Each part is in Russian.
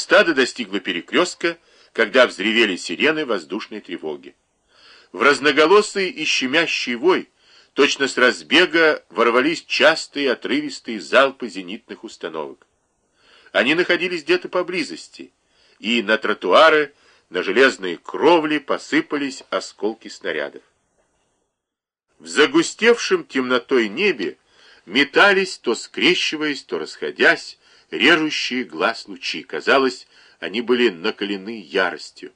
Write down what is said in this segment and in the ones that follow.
Стадо достигло перекрестка, когда взревели сирены воздушной тревоги. В разноголосый и щемящий вой точно с разбега ворвались частые отрывистые залпы зенитных установок. Они находились где-то поблизости, и на тротуары, на железные кровли посыпались осколки снарядов. В загустевшем темнотой небе метались, то скрещиваясь, то расходясь, режущие глаз лучи. Казалось, они были накалены яростью.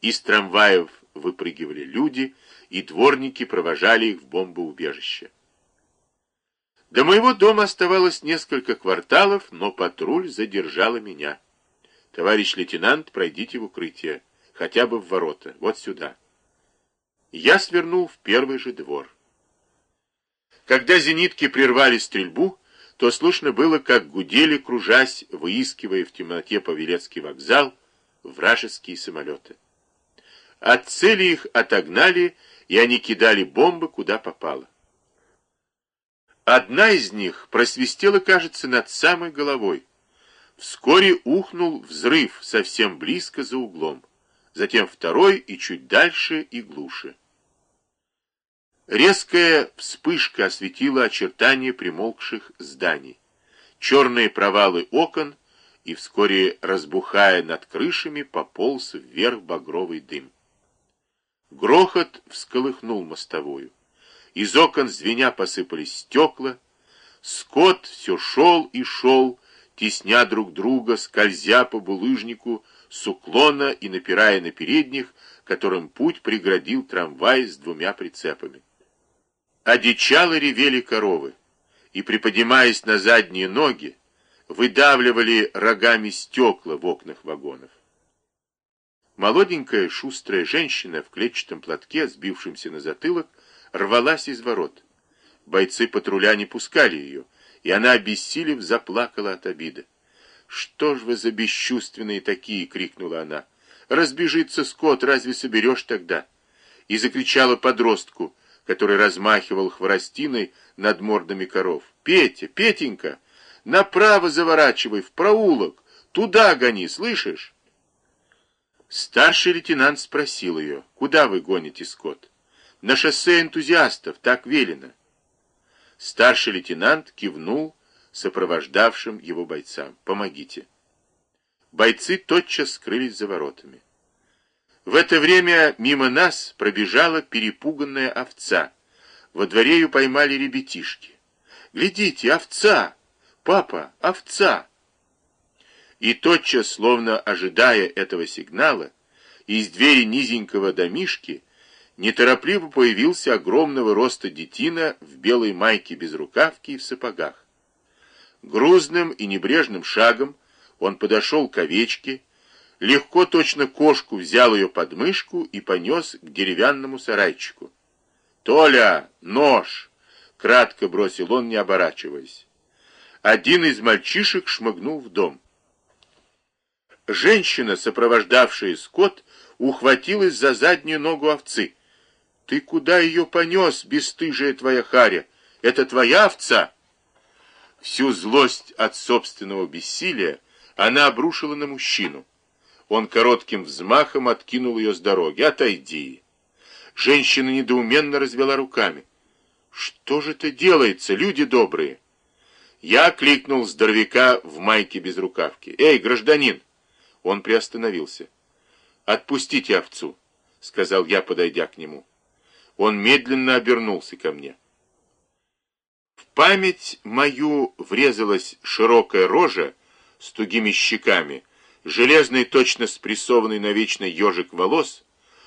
Из трамваев выпрыгивали люди, и дворники провожали их в бомбоубежище. До моего дома оставалось несколько кварталов, но патруль задержала меня. «Товарищ лейтенант, пройдите в укрытие, хотя бы в ворота, вот сюда». Я свернул в первый же двор. Когда зенитки прервали стрельбу, то слышно было, как гудели, кружась, выискивая в темноте Павелецкий вокзал, вражеские самолеты. От цели их отогнали, и они кидали бомбы, куда попало. Одна из них просвистела, кажется, над самой головой. Вскоре ухнул взрыв совсем близко за углом. Затем второй и чуть дальше и глуше. Резкая вспышка осветила очертания примолкших зданий, черные провалы окон, и вскоре, разбухая над крышами, пополз вверх багровый дым. Грохот всколыхнул мостовую. Из окон звеня посыпались стекла. Скот все шел и шел, тесня друг друга, скользя по булыжнику, с уклона и напирая на передних, которым путь преградил трамвай с двумя прицепами. Одичало ревели коровы, и, приподнимаясь на задние ноги, выдавливали рогами стекла в окнах вагонов. Молоденькая шустрая женщина в клетчатом платке, сбившемся на затылок, рвалась из ворот. Бойцы патруля не пускали ее, и она, обессилев, заплакала от обиды. «Что ж вы за бесчувственные такие!» — крикнула она. «Разбежится скот, разве соберешь тогда?» И закричала подростку — который размахивал хворостиной над мордами коров. «Петя, Петенька, направо заворачивай, в проулок, туда гони, слышишь?» Старший лейтенант спросил ее, «Куда вы гоните скот?» «На шоссе энтузиастов, так велено». Старший лейтенант кивнул сопровождавшим его бойцам. «Помогите». Бойцы тотчас скрылись за воротами. В это время мимо нас пробежала перепуганная овца. Во дворе ее поймали ребятишки. «Глядите, овца! Папа, овца!» И тотчас, словно ожидая этого сигнала, из двери низенького домишки неторопливо появился огромного роста детина в белой майке без рукавки и в сапогах. Грузным и небрежным шагом он подошел к овечке, легко точно кошку взял ее под мышку и понес к деревянному сарайчику. «Толя, нож!» — кратко бросил он, не оборачиваясь. Один из мальчишек шмыгнул в дом. Женщина, сопровождавшая скот, ухватилась за заднюю ногу овцы. «Ты куда ее понес, бесстыжая твоя харя? Это твоя овца?» Всю злость от собственного бессилия она обрушила на мужчину. Он коротким взмахом откинул ее с дороги. «Отойди!» Женщина недоуменно развела руками. «Что же это делается, люди добрые?» Я кликнул здоровяка в майке без рукавки. «Эй, гражданин!» Он приостановился. «Отпустите овцу», — сказал я, подойдя к нему. Он медленно обернулся ко мне. В память мою врезалась широкая рожа с тугими щеками, железный, точно спрессованный на вечный ежик волос,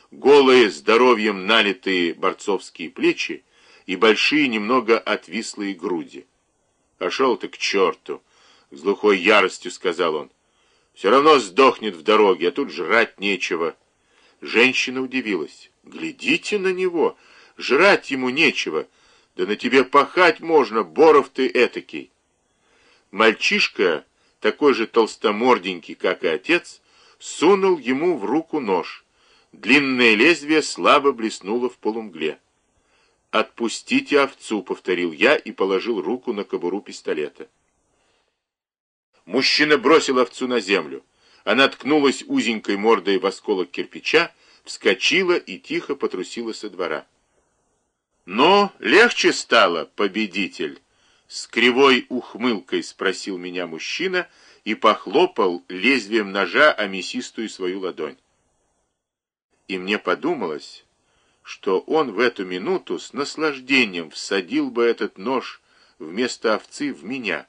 голые, здоровьем налитые борцовские плечи и большие, немного отвислые груди. «Пошел ты к черту!» — с глухой яростью сказал он. «Все равно сдохнет в дороге, а тут жрать нечего». Женщина удивилась. «Глядите на него! Жрать ему нечего! Да на тебе пахать можно, Боров ты этакий!» Мальчишка такой же толстоморденький, как и отец, сунул ему в руку нож. Длинное лезвие слабо блеснуло в полумгле. «Отпустите овцу», — повторил я и положил руку на кобуру пистолета. Мужчина бросил овцу на землю. Она ткнулась узенькой мордой в осколок кирпича, вскочила и тихо потрусила со двора. «Но легче стало, победитель!» С кривой ухмылкой спросил меня мужчина и похлопал лезвием ножа о мясистую свою ладонь. И мне подумалось, что он в эту минуту с наслаждением всадил бы этот нож вместо овцы в меня.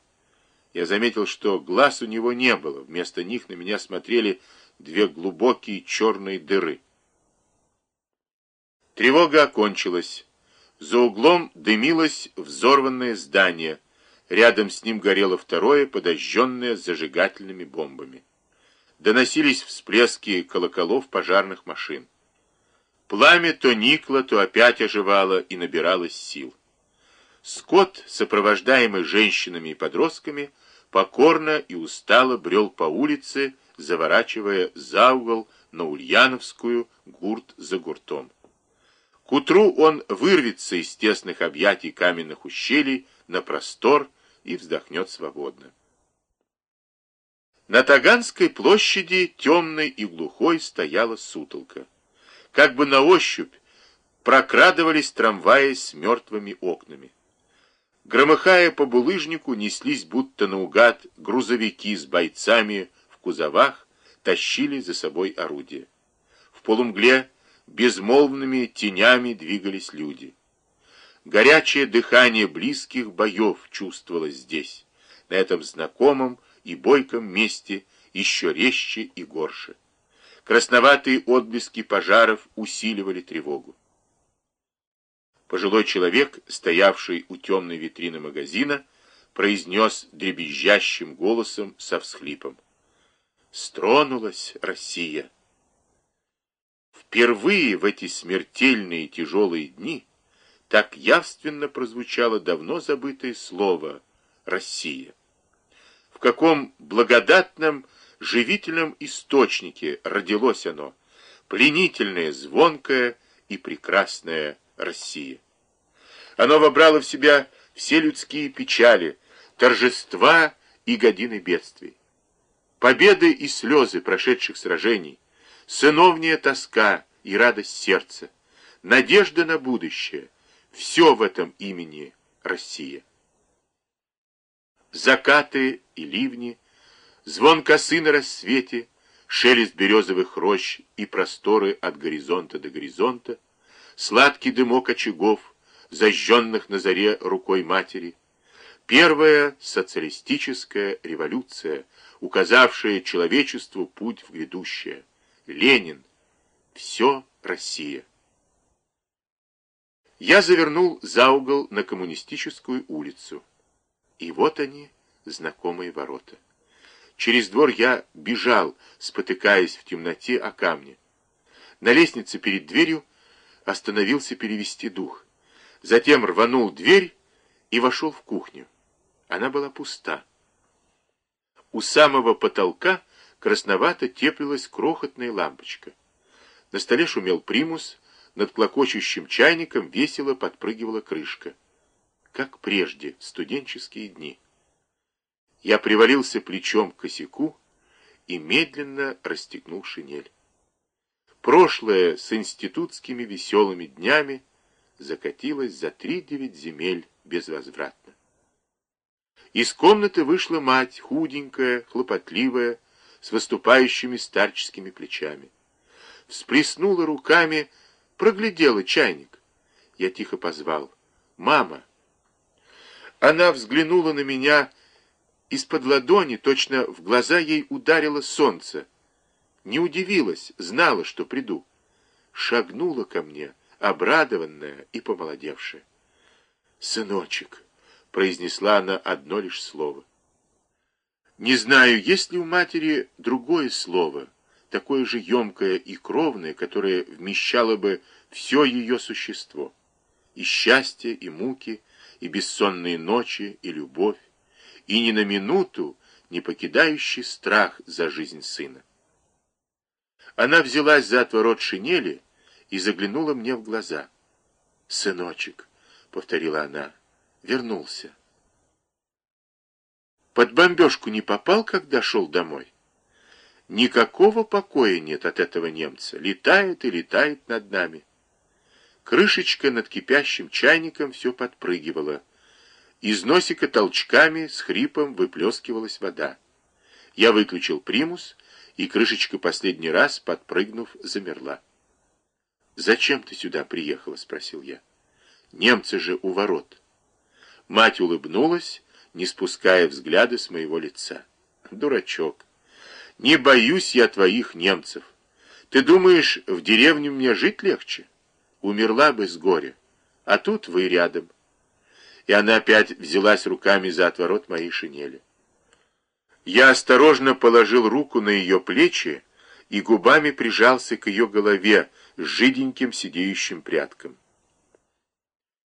Я заметил, что глаз у него не было, вместо них на меня смотрели две глубокие черные дыры. Тревога окончилась. За углом дымилось взорванное здание. Рядом с ним горело второе, подожженное зажигательными бомбами. Доносились всплески колоколов пожарных машин. Пламя то никло, то опять оживало и набиралось сил. Скотт, сопровождаемый женщинами и подростками, покорно и устало брел по улице, заворачивая за угол на Ульяновскую гурт за гуртом. К утру он вырвется из тесных объятий каменных ущелий на простор и вздохнет свободно. На Таганской площади темной и глухой стояла сутолка. Как бы на ощупь прокрадывались трамваи с мертвыми окнами. Громыхая по булыжнику, неслись будто наугад грузовики с бойцами в кузовах, тащили за собой орудия. В полумгле безмолвными тенями двигались люди. Горячее дыхание близких боев чувствовалось здесь, на этом знакомом и бойком месте, еще резче и горше. Красноватые отблески пожаров усиливали тревогу. Пожилой человек, стоявший у темной витрины магазина, произнес дребезжащим голосом со всхлипом. «Стронулась Россия!» Впервые в эти смертельные тяжелые дни так явственно прозвучало давно забытое слово «Россия». В каком благодатном, живительном источнике родилось оно, пленительное, звонкое и прекрасное Россия. Оно вобрало в себя все людские печали, торжества и годины бедствий. Победы и слезы прошедших сражений, сыновняя тоска и радость сердца, надежда на будущее — все в этом имени Россия. Закаты и ливни, звон косы на рассвете, шелест березовых рощ и просторы от горизонта до горизонта, сладкий дымок очагов, зажженных на заре рукой матери, первая социалистическая революция, указавшая человечеству путь в грядущее — Ленин. Все Россия. Я завернул за угол на коммунистическую улицу. И вот они, знакомые ворота. Через двор я бежал, спотыкаясь в темноте о камне. На лестнице перед дверью остановился перевести дух. Затем рванул дверь и вошел в кухню. Она была пуста. У самого потолка красновато теплилась крохотная лампочка. На столе шумел примус, над клокочущим чайником весело подпрыгивала крышка. Как прежде, студенческие дни. Я привалился плечом к косяку и медленно расстегнул шинель. Прошлое с институтскими веселыми днями закатилось за три девять земель безвозвратно. Из комнаты вышла мать, худенькая, хлопотливая, с выступающими старческими плечами. Всплеснула руками, проглядела чайник. Я тихо позвал. «Мама!» Она взглянула на меня из-под ладони, точно в глаза ей ударило солнце. Не удивилась, знала, что приду. Шагнула ко мне, обрадованная и помолодевшая. «Сыночек!» — произнесла она одно лишь слово. Не знаю, есть ли у матери другое слово, такое же емкое и кровное, которое вмещало бы все ее существо. И счастье, и муки, и бессонные ночи, и любовь, и ни на минуту не покидающий страх за жизнь сына. Она взялась за отворот шинели и заглянула мне в глаза. «Сыночек», — повторила она, — вернулся. Под бомбежку не попал, когда шел домой? Никакого покоя нет от этого немца. Летает и летает над нами. Крышечка над кипящим чайником все подпрыгивала. Из носика толчками с хрипом выплескивалась вода. Я выключил примус, и крышечка последний раз, подпрыгнув, замерла. «Зачем ты сюда приехала?» — спросил я. «Немцы же у ворот». Мать улыбнулась, не спуская взгляда с моего лица. «Дурачок, не боюсь я твоих немцев. Ты думаешь, в деревне мне жить легче? Умерла бы с горя. А тут вы рядом». И она опять взялась руками за отворот моей шинели. Я осторожно положил руку на ее плечи и губами прижался к ее голове с жиденьким сидеющим прядком.